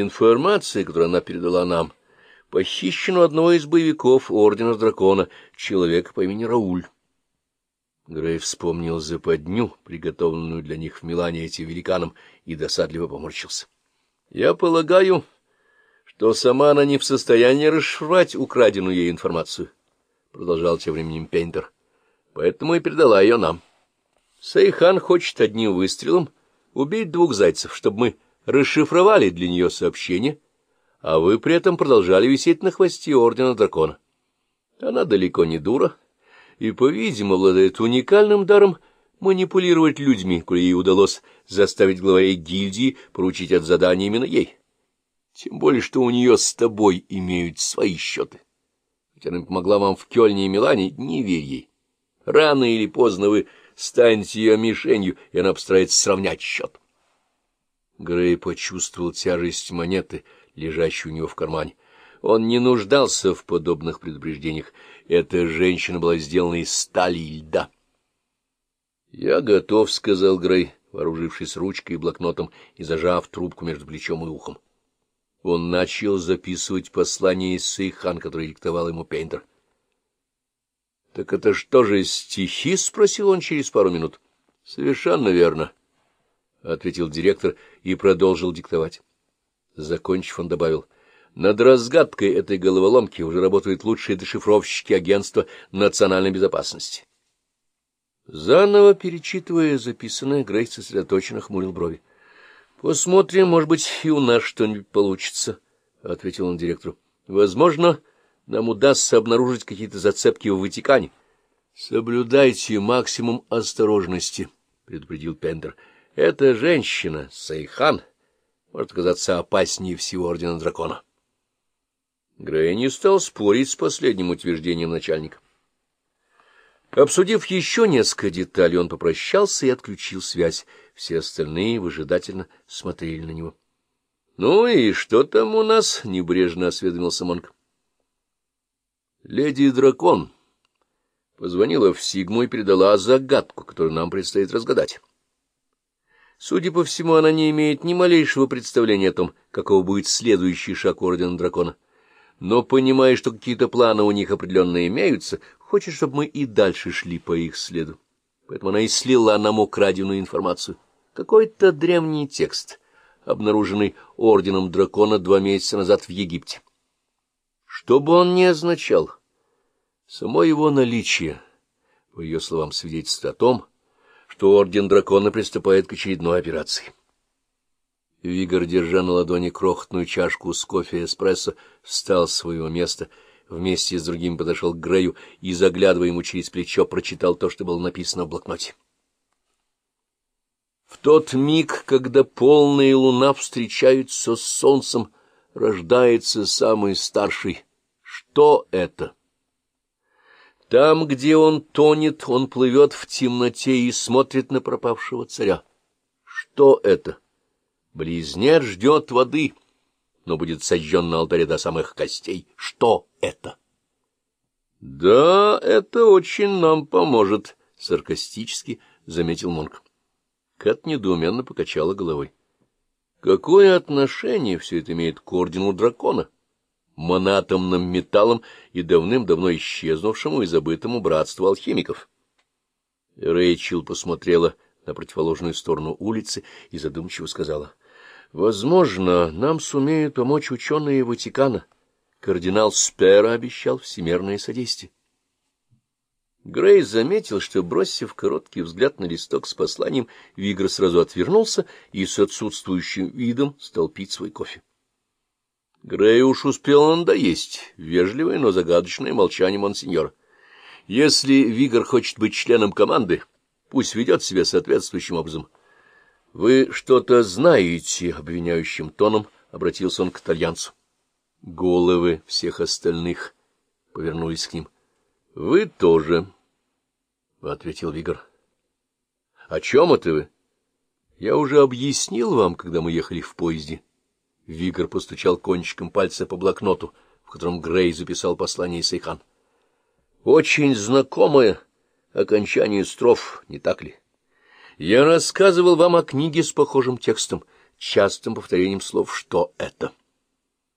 Информация, которую она передала нам, похищена у одного из боевиков Ордена Дракона, человека по имени Рауль. Грей вспомнил западню, приготовленную для них в Милане этим великаном, и досадливо поморщился. — Я полагаю, что сама она не в состоянии расшифровать украденную ей информацию, — продолжал тем временем Пейнтер. — Поэтому и передала ее нам. Сейхан хочет одним выстрелом убить двух зайцев, чтобы мы расшифровали для нее сообщение, а вы при этом продолжали висеть на хвосте Ордена Дракона. Она далеко не дура и, по-видимому, обладает уникальным даром манипулировать людьми, коли ей удалось заставить главарей гильдии поручить от задания именно ей. Тем более, что у нее с тобой имеют свои счеты. Хотя она помогла вам в Кёльне и Милане, не верь ей. Рано или поздно вы станете ее мишенью, и она постарается сравнять счет. Грей почувствовал тяжесть монеты, лежащей у него в кармане. Он не нуждался в подобных предупреждениях. Эта женщина была сделана из стали и льда. — Я готов, — сказал Грей, вооружившись ручкой и блокнотом и зажав трубку между плечом и ухом. Он начал записывать послание из Сейхан, которое диктовал ему Пейнтер. — Так это что же, стихи? — спросил он через пару минут. — Совершенно верно. —— ответил директор и продолжил диктовать. Закончив, он добавил, — над разгадкой этой головоломки уже работают лучшие дешифровщики агентства национальной безопасности. Заново перечитывая записанное, Грей сосредоточенно хмурил брови. — Посмотрим, может быть, и у нас что-нибудь получится, — ответил он директору. — Возможно, нам удастся обнаружить какие-то зацепки в Ватикане. — Соблюдайте максимум осторожности, — предупредил Пейнтер. Эта женщина, Сейхан, может оказаться опаснее всего Ордена Дракона. Грей не стал спорить с последним утверждением начальника. Обсудив еще несколько деталей, он попрощался и отключил связь. Все остальные выжидательно смотрели на него. — Ну и что там у нас? — небрежно осведомился Монк. — Леди Дракон позвонила в Сигму и передала загадку, которую нам предстоит разгадать. Судя по всему, она не имеет ни малейшего представления о том, какого будет следующий шаг Ордена Дракона. Но, понимая, что какие-то планы у них определенно имеются, хочет, чтобы мы и дальше шли по их следу. Поэтому она и слила нам украденную информацию. Какой-то древний текст, обнаруженный Орденом Дракона два месяца назад в Египте. Что бы он ни означал, само его наличие, по ее словам, свидетельствует о том, что Орден Дракона приступает к очередной операции. Вигор, держа на ладони крохотную чашку с кофе и эспрессо, встал с своего места, вместе с другим подошел к Грею и, заглядывая ему через плечо, прочитал то, что было написано в блокноте. В тот миг, когда полная луна встречаются с солнцем, рождается самый старший. Что это? Там, где он тонет, он плывет в темноте и смотрит на пропавшего царя. Что это? Близнец ждет воды, но будет сожжен на алтаре до самых костей. Что это? — Да, это очень нам поможет, — саркастически заметил Монк. Кэт недоуменно покачала головой. — Какое отношение все это имеет к ордену дракона? Монатомным металлом и давным-давно исчезнувшему и забытому братству алхимиков. Рэйчел посмотрела на противоположную сторону улицы и задумчиво сказала, — Возможно, нам сумеют помочь ученые Ватикана. Кардинал Спера обещал всемирное содействие. Грей заметил, что, бросив короткий взгляд на листок с посланием, Вигр сразу отвернулся и с отсутствующим видом стал пить свой кофе. Грей уж успел надоесть вежливое, но загадочное молчание монсеньора. Если Вигор хочет быть членом команды, пусть ведет себя соответствующим образом. — Вы что-то знаете, — обвиняющим тоном обратился он к итальянцу. Головы всех остальных повернулись к ним. — Вы тоже, — ответил Вигор. — О чем это вы? — Я уже объяснил вам, когда мы ехали в поезде. — Вигр постучал кончиком пальца по блокноту, в котором Грей записал послание Сейхан. Очень знакомое окончание строф, не так ли? Я рассказывал вам о книге с похожим текстом. частым повторением слов «что это?».